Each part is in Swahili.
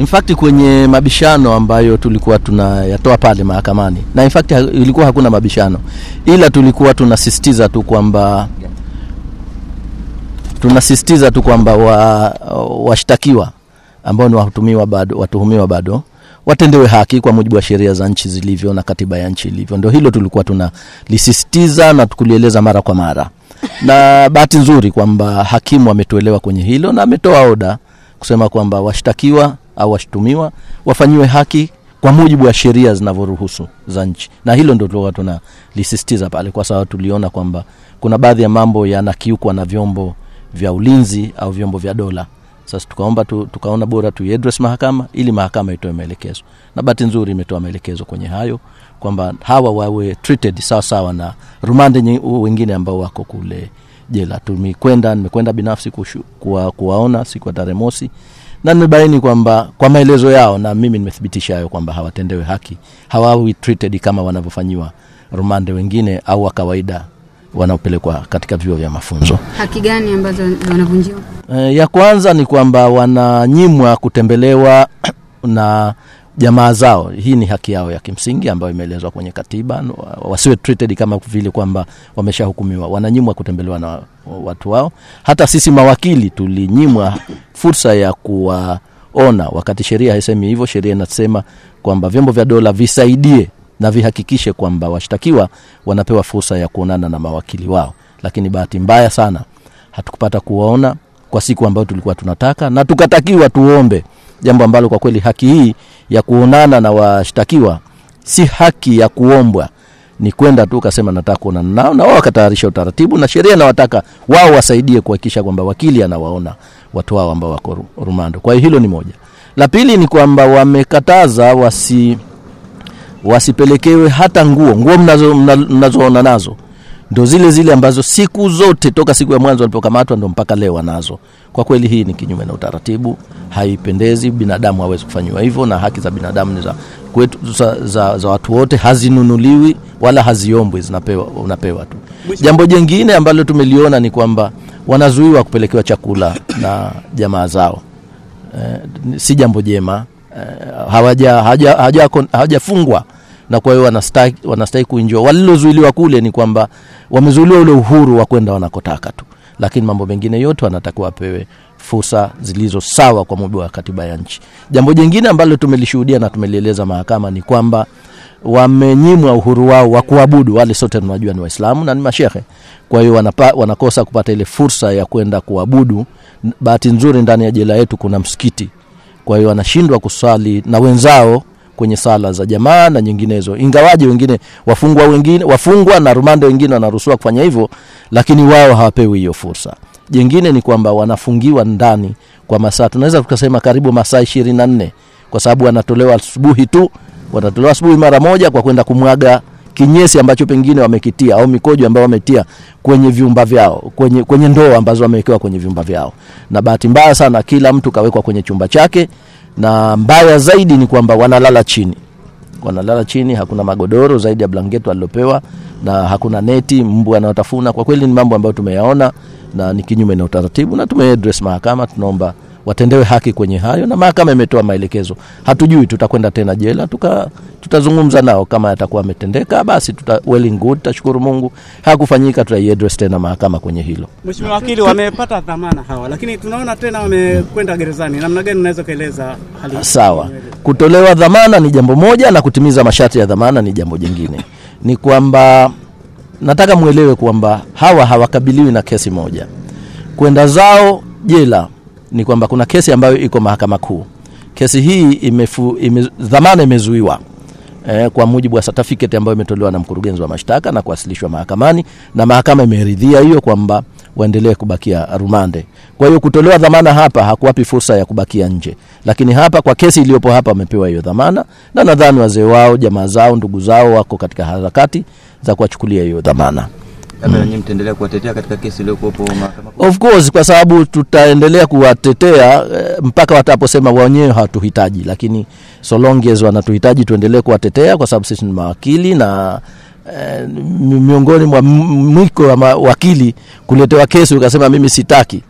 in fact kwenye mabishano ambayo tulikuwa tunayatoa pale mahakamani na in fact ilikuwa hakuna mabishano ila tulikuwa tunasisitiza tu kwamba tunasisitiza tu kwamba wa- washtakiwa ambao ni watuhumiwa bado, watuhumiwa bado watendewe haki kwa mujibu wa sheria za nchi zilivyo na katiba ya nchi ilivyo. Ndio hilo tulikuwa tunalisisitiza na tukulieleza mara kwa mara, na bahati nzuri kwamba hakimu ametuelewa kwenye hilo na ametoa oda kusema kwamba washtakiwa au washtumiwa wafanyiwe haki kwa mujibu wa sheria zinavyoruhusu za nchi, na hilo ndo tulikuwa tunalisisitiza pale, kwa sababu tuliona kwamba kuna baadhi ya mambo yanakiukwa na vyombo vya ulinzi au vyombo vya dola. Sasa tukaomba tu, tukaona bora tuiadress mahakama ili mahakama itoe maelekezo, na bahati nzuri imetoa maelekezo kwenye hayo kwamba hawa wawe treated sawa sawa na rumande wengine ambao wako kule jela. Tumekwenda, nimekwenda binafsi kushu, kuwa, kuwaona siku ya tarehe mosi na nimebaini kwamba kwa maelezo yao na mimi nimethibitisha hayo kwamba hawatendewe haki, hawawi treated kama wanavyofanyiwa rumande wengine au wa kawaida wanaopelekwa katika vyuo vya mafunzo. Haki gani ambazo wanavunjiwa? E, ya kwanza ni kwamba wananyimwa kutembelewa na jamaa zao. Hii ni haki yao ya kimsingi ambayo imeelezwa kwenye katiba. Wasiwe treated kama vile kwamba wameshahukumiwa, wananyimwa kutembelewa na watu wao. Hata sisi mawakili tulinyimwa fursa ya kuwaona, wakati sheria haisemi hivyo. Sheria inasema kwamba vyombo vya dola visaidie na vihakikishe kwamba washtakiwa wanapewa fursa ya kuonana na mawakili wao, lakini bahati mbaya sana hatukupata kuwaona kwa siku ambayo tulikuwa tunataka na tukatakiwa tuombe, jambo ambalo kwa kweli haki hii ya kuonana na washtakiwa si haki ya kuombwa, ni kwenda tu ukasema nataka kuonana nao, na wao wakatayarisha utaratibu, na sheria inawataka wao wasaidie kuhakikisha kwamba wakili anawaona watu wao ambao wako rumando. Kwa hiyo hilo ni moja. La pili ni kwamba wamekataza wasi wasipelekewe hata nguo nguo mnazo- mna- mnazoona nazo ndo zile zile ambazo siku zote toka siku ya mwanzo walipokamatwa ndo mpaka leo wanazo. Kwa kweli hii ni kinyume na utaratibu, haipendezi. Binadamu hawezi kufanyiwa hivyo, na haki za binadamu ni za kwetu, za, za, za watu wote, hazinunuliwi wala haziombwi, zinapewa, unapewa tu. Jambo jingine ambalo tumeliona ni kwamba wanazuiwa kupelekewa chakula na jamaa zao eh, si jambo jema eh, hawaja hawaja, hawaja hawajafungwa na kwa hiyo wanastahili kuinjua. Walilozuiliwa kule ni kwamba wamezuiliwa ule uhuru wa kwenda wanakotaka tu, lakini mambo mengine yote wanatakiwa wapewe fursa zilizo sawa kwa mujibu wa katiba ya nchi. Jambo jingine ambalo tumelishuhudia na tumelieleza mahakama ni kwamba wamenyimwa uhuru wao wa kuabudu. Wale sote tunajua ni Waislamu na ni mashehe, kwa hiyo wanakosa kupata ile fursa ya kwenda kuabudu. Bahati nzuri ndani ya jela yetu kuna msikiti, kwa hiyo wanashindwa kusali na wenzao kwenye sala za jamaa na nyinginezo, ingawaje wengine wafungwa wengine wafungwa na rumande wengine wanaruhusiwa kufanya hivyo, lakini wao hawapewi hiyo fursa. Jingine ni kwamba wanafungiwa ndani kwa masaa, tunaweza tukasema karibu masaa ishirini na nne kwa sababu wanatolewa asubuhi tu, wanatolewa asubuhi mara moja kwa kwenda kumwaga kinyesi ambacho pengine wamekitia au mikojo ambayo wametia kwenye vyumba vyao, kwenye, kwenye ndoo ambazo wamewekewa kwenye vyumba vyao, na bahati mbaya sana kila mtu kawekwa kwenye chumba chake, na mbaya zaidi ni kwamba wanalala chini wanalala chini, hakuna magodoro zaidi ya blanketi alilopewa na hakuna neti, mbu anaotafuna. Kwa kweli ni mambo ambayo tumeyaona na ni kinyume na utaratibu, na tumeaddress mahakama, tunaomba watendewe haki kwenye hayo, na mahakama imetoa maelekezo. Hatujui tutakwenda tena jela, tuka tutazungumza nao kama yatakuwa ametendeka, basi tuta well good, tashukuru Mungu. Hakufanyika, tutaiaddress tena mahakama kwenye hilo. Mheshimiwa wakili, wamepata dhamana hawa, lakini tunaona tena wamekwenda gerezani. Namna gani unaweza kueleza hali? Sawa, kutolewa dhamana ni jambo moja na kutimiza masharti ya dhamana ni jambo jingine. Ni kwamba nataka mwelewe kwamba hawa hawakabiliwi na kesi moja. Kwenda zao jela ni kwamba kuna kesi ambayo iko mahakama kuu. Kesi hii imefu, ime, dhamana imezuiwa eh, kwa mujibu wa certificate ambayo imetolewa na mkurugenzi wa mashtaka na kuwasilishwa mahakamani, na mahakama imeridhia hiyo kwamba waendelee kubakia rumande. Kwa hiyo kutolewa dhamana hapa hakuwapi fursa ya kubakia nje, lakini hapa kwa kesi iliyopo hapa wamepewa hiyo dhamana, na nadhani wazee wao, jamaa zao, ndugu zao wako katika harakati za kuwachukulia hiyo dhamana. Mtaendelea kuwatetea katika kesi iliyokuwepo mahakamani? Of course kwa sababu tutaendelea kuwatetea eh, mpaka wataposema wenyewe hatuhitaji, lakini so long as wanatuhitaji tuendelee kuwatetea kwa sababu sisi ni mawakili na eh, miongoni mwa mwiko wa wakili kuletewa kesi ukasema mimi sitaki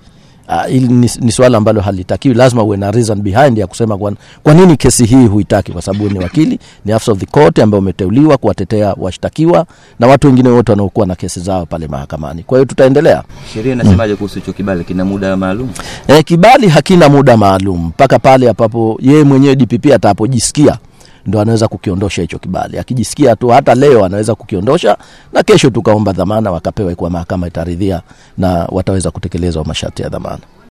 Uh, ili ni, ni swala ambalo halitakiwi. Lazima uwe na reason behind ya kusema kwa, kwa nini kesi hii huitaki, kwa sababu ni wakili, ni afisa of the court ambaye umeteuliwa kuwatetea washtakiwa na watu wengine wote wanaokuwa na kesi zao pale mahakamani. Kwa hiyo tutaendelea. Sheria inasemaje kuhusu hicho kibali? Kina muda maalum? E, kibali hakina muda maalum mpaka pale ambapo yeye mwenyewe DPP atapojisikia ndo anaweza kukiondosha hicho kibali. Akijisikia tu hata leo anaweza kukiondosha, na kesho tukaomba dhamana wakapewa, ikiwa mahakama itaridhia na wataweza kutekelezwa masharti ya dhamana.